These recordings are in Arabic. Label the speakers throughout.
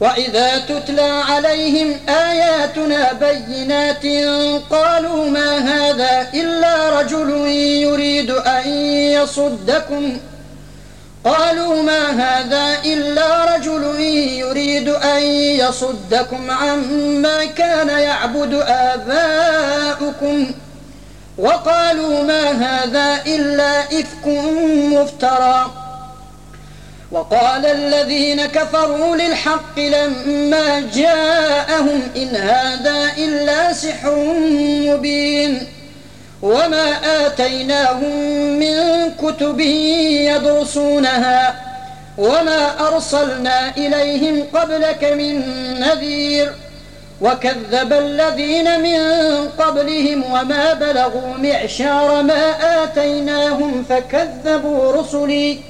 Speaker 1: وإذا تتلى عليهم آياتنا بينات قالوا ما هذا إلا رجل يريد أن يصدكم قالوا ما هذا إلا رجل يريد أن يصدكم عما كان يعبد آباؤكم وقالوا ما هذا إلا إفك مفترى وقال الذين كفروا للحق لما جاءهم إن هذا إلا سحر مبين وما آتيناهم من كتب يدرسونها وما أرسلنا إليهم قبلك من نذير وكذب الذين من قبلهم وما بلغوا معشار ما آتيناهم فكذبوا رسلي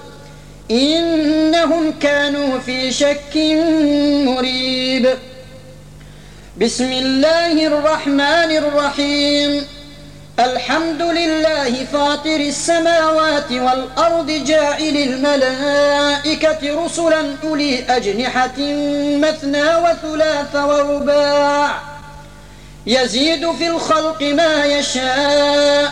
Speaker 1: إنهم كانوا في شك مريب. بسم الله الرحمن الرحيم. الحمد لله فاطر السماوات والأرض جاعل الملائكة رسلا أولي أجنحة مثنى وثلاث ورباع. يزيد في الخلق ما يشاء.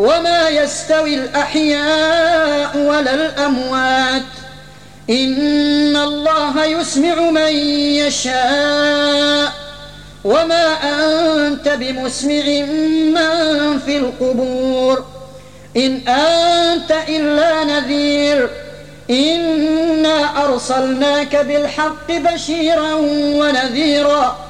Speaker 1: وما يستوي الأحياء ولا الأموات إن الله يسمع من يشاء وما أنت بمسمع من في القبور إن أنت إلا نذير إنا أرسلناك بالحق بشيرا ونذيرا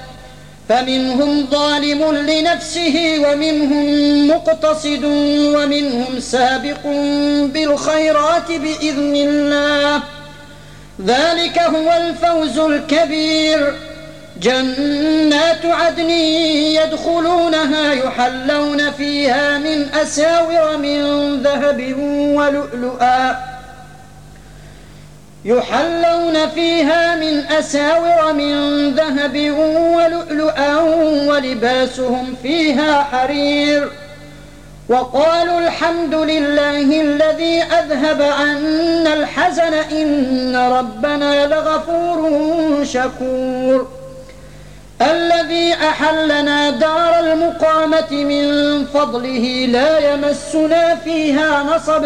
Speaker 1: فمنهم ظالم لنفسه ومنهم مقتصد ومنهم سابق بالخيرات بإذن الله. ذلك هو الفوز الكبير. جنات عدن يدخلونها يحلون فيها من أساور من ذهب ولؤلؤا. يحلون فيها من أساور من ذهب ولؤلؤا ولباسهم فيها حرير وقالوا الحمد لله الذي أذهب عنا الحزن إن ربنا لغفور شكور الذي أحلنا دار المقامة من فضله لا يمسنا فيها نصب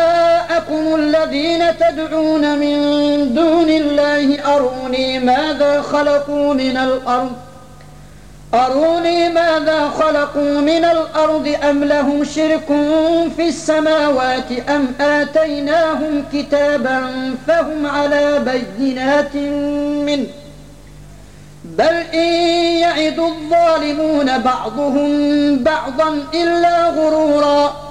Speaker 1: شركاءكم الذين تدعون من دون الله أروني ماذا خلقوا من الأرض؟ أروني ماذا خلقوا من الأرض؟ أم لهم شرك في السماوات؟ أم آتيناهم كتابا فهم على بينات منه؟ بل إن يعد الظالمون بعضهم بعضا إلا غرورا.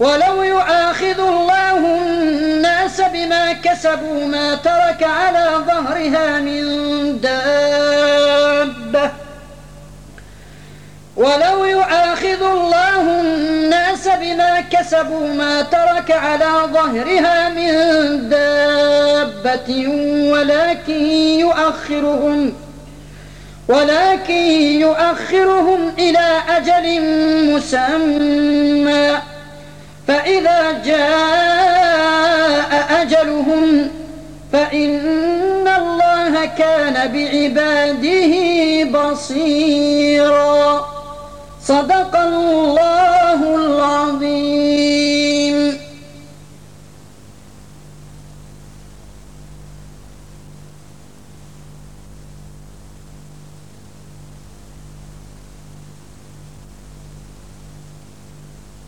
Speaker 1: ولو يؤاخذ الله الناس بما كسبوا ما ترك على ظهرها من دابة. ولو يؤاخذ الله الناس بما كسبوا ما ترك على ظهرها من دابة. ولكن يؤخرهم ولكن يؤخرهم إلى أجل مسمى. فإذا جاء أجلهم فإن الله كان بعباده بصيرا. صدق الله العظيم.